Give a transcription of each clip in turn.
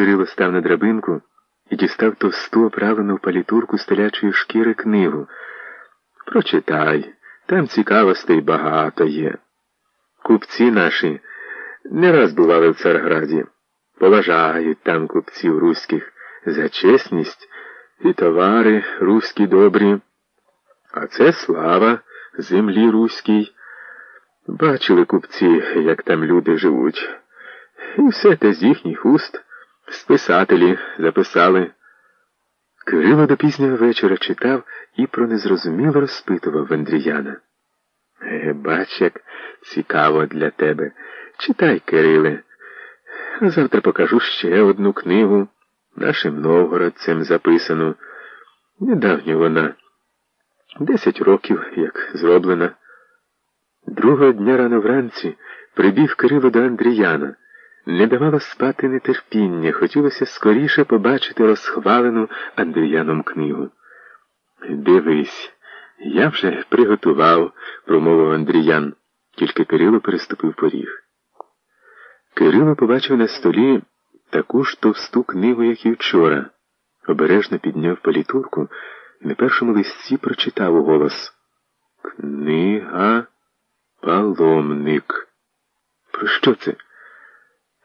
Кирило став на драбинку і дістав товсту оправлену палітурку стелячої шкіри книгу. Прочитай, там цікавостей багато є. Купці наші не раз бували в Царграді, поважають там купців руських за чесність і товари руські добрі. А це слава землі руській. Бачили купці, як там люди живуть. І все те з їхніх уст списателі записали. Кирило до пізнього вечора читав і про незрозуміло розпитував Андріяна. Е, бач, як цікаво для тебе. Читай, Кириле. Завтра покажу ще одну книгу нашим новгородцем записану. Недавньо вона. Десять років, як зроблена. Другого дня рано вранці прибіг Кирило до Андріяна. Не давало спати нетерпіння, хотілося скоріше побачити розхвалену Андріяном книгу. Дивись, я вже приготував, промовив Андріян, тільки Кирило переступив поріг. Кирило побачив на столі таку ж товсту книгу, як і вчора. Обережно підняв політурку і на першому листі прочитав у голос Книга Паломник. Про що це?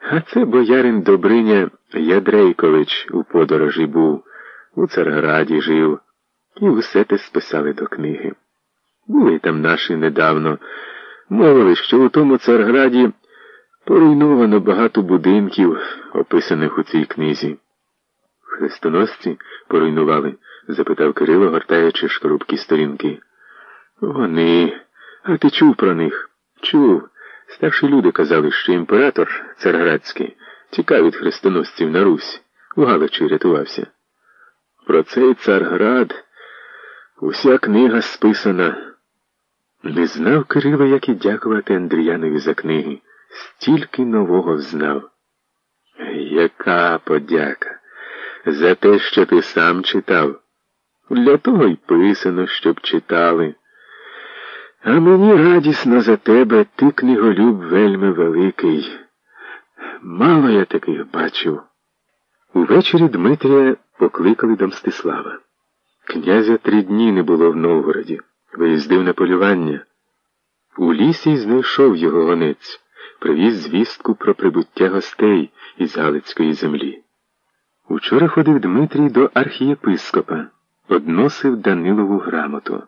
А це боярин Добриня Ядрейкович у подорожі був, у Царграді жив, і усе те списали до книги. Були там наші недавно. Мовили, що у тому Царграді поруйновано багато будинків, описаних у цій книзі. Хрестоносці поруйнували? запитав Кирило, гортаючи шкарубкі сторінки. Вони. А ти чув про них? Чув. Старші люди казали, що імператор царградський тікав від хрестоносців на Русь, у Галичі рятувався. Про цей царград уся книга списана. Не знав Кирило, як і дякувати Андріянові за книги. Стільки нового знав. Яка подяка за те, що ти сам читав. Для того й писано, щоб читали. А мені радісно за тебе, ти книголюб вельми великий. Мало я таких бачив. Увечері Дмитрія покликали до Мстислава. Князя три дні не було в Новгороді, виїздив на полювання. У лісі знайшов його гонець, привіз звістку про прибуття гостей із Галицької землі. Учора ходив Дмитрій до архієпископа, односив Данилову грамоту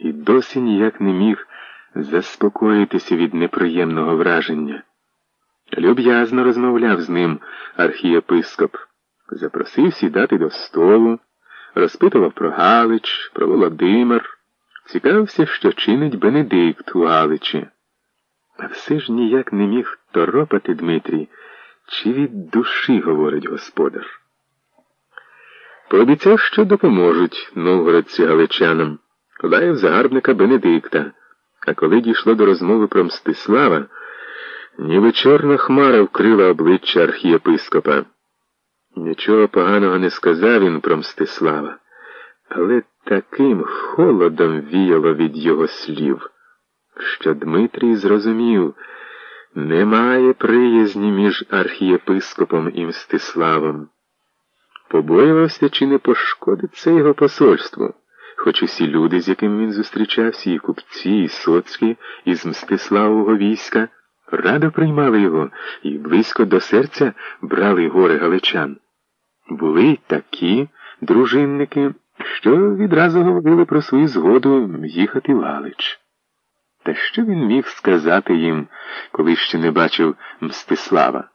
і досі ніяк не міг заспокоїтися від неприємного враження. Люб'язно розмовляв з ним архієпископ, запросив сідати до столу, розпитував про Галич, про Володимир, цікавився, що чинить Бенедикт у Галичі. А все ж ніяк не міг торопати Дмитрій, чи від душі говорить господар. Пообіцяв, що допоможуть новгородці галичанам лаяв загарбника Бенедикта, а коли дійшло до розмови про Мстислава, ніби чорна хмара вкрила обличчя архієпископа. Нічого поганого не сказав він про Мстислава, але таким холодом віяло від його слів, що Дмитрій зрозумів, немає приязні між архієпископом і Мстиславом. Побоювався, чи не пошкодиться його посольству хоч усі люди, з якими він зустрічався, і купці, і соцькі, із Мстиславового війська, радо приймали його і близько до серця брали гори галичан. Були такі дружинники, що відразу говорили про свою згоду їхати в Галич. Та що він міг сказати їм, коли ще не бачив Мстислава?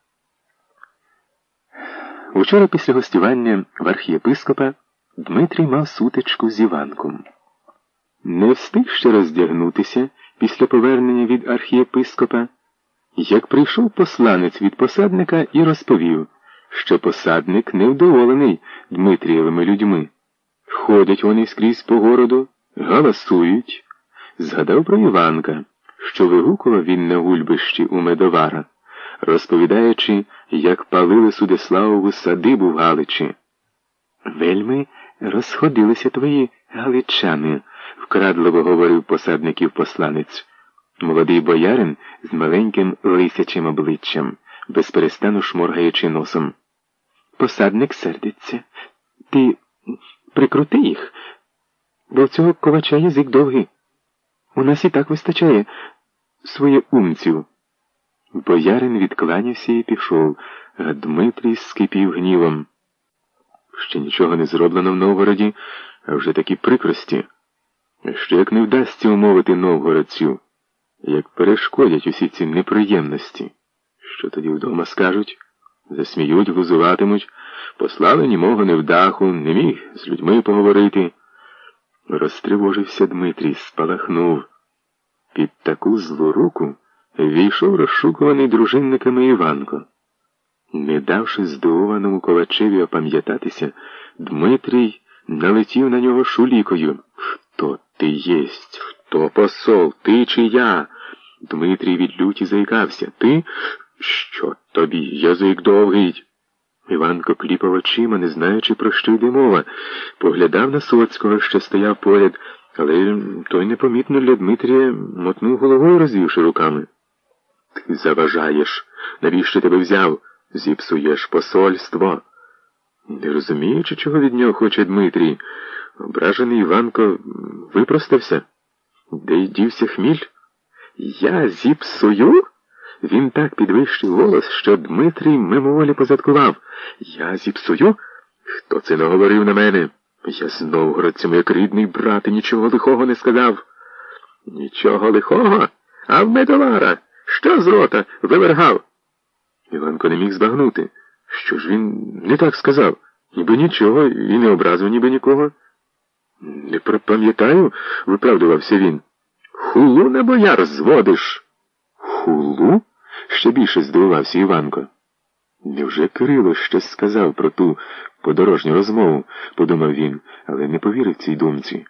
Учора після гостювання в архієпископа Дмитрій мав сутичку з Іванком. Не встиг ще роздягнутися після повернення від архієпископа, як прийшов посланець від посадника і розповів, що посадник невдоволений Дмитрієвими людьми. Ходять вони скрізь по городу, галасують. Згадав про Іванка, що вигукував він на гульбищі у медовара, розповідаючи, як палили Судеславову садибу в Галичі. Вельми розходилися твої галичани, вкрадливо говорив посадників посланець. Молодий боярин з маленьким лисячим обличчям, безперестану шморгаючи носом. посадник сердиться. Ти прикрути їх, бо в цього ковача язик довгий. У нас і так вистачає своє умців. Боярин відкланявся і пішов, а Дмитрій скипів гнівом. Ще нічого не зроблено в Новгороді, а вже такі прикрості. Що як не вдасться умовити новгородцю, як перешкодять усі ці неприємності, що тоді вдома скажуть, засміють, глузуватимуть, послали німого невдаху, не міг з людьми поговорити. Розтривожився Дмитрій, спалахнув. Під таку злу руку війшов розшукуваний дружинниками Іванко. Не давши здивованому ковачеві опам'ятатися, Дмитрій налетів на нього шулікою. Хто ти єсть? Хто посол? Ти чи я? Дмитрій від люті заїкався. Ти? Що тобі? Язик довгий. Іванко кліпав очима, не знаючи, про що йде мова. Поглядав на Соцького, що стояв поряд, але той непомітно для Дмитрія мотнув головою, розвівши руками. Ти заважаєш. Навіщо тебе взяв? Зіпсуєш посольство. Не розуміючи, чого від нього хоче Дмитрій, ображений Іванко випростався. Де й дівся хміль? Я зіпсую? Він так підвищив голос, що Дмитрій мимоволі позадкував. Я зіпсую? Хто це наговорив на мене? Я з Новгородцем, як рідний брат, і нічого лихого не сказав. Нічого лихого? А в медовара? Що з рота? Вивергав? Іванко не міг збагнути. Що ж він не так сказав? Ніби нічого і не образив ніби нікого. Не припам'ятаю, виправдувався він. Хулу на бояр зводиш. Хулу? ще більше здивувався Іванко. Невже Кирило щось сказав про ту подорожню розмову, подумав він, але не повірив цій думці.